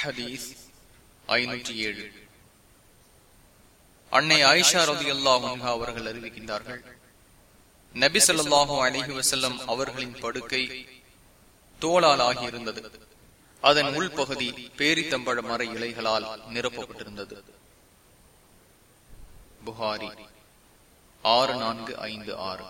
ஹதீஸ் ஐநூற்றி ஏழு. அன்னை ஆயிஷா ரதி அல்லாஹ் அவர்கள் அறிவிக்கின்றார்கள் நபி சொல்லாஹு அலிஹி வசல்லம் அவர்களின் படுக்கை தோளால் ஆகியிருந்தது. அதன் உள்பகுதி பேரித்தம்பழ மர இலைகளால் நிரப்பப்பட்டிருந்தது. புகாரி ஆறு நான்கு ஐந்து ஆறு.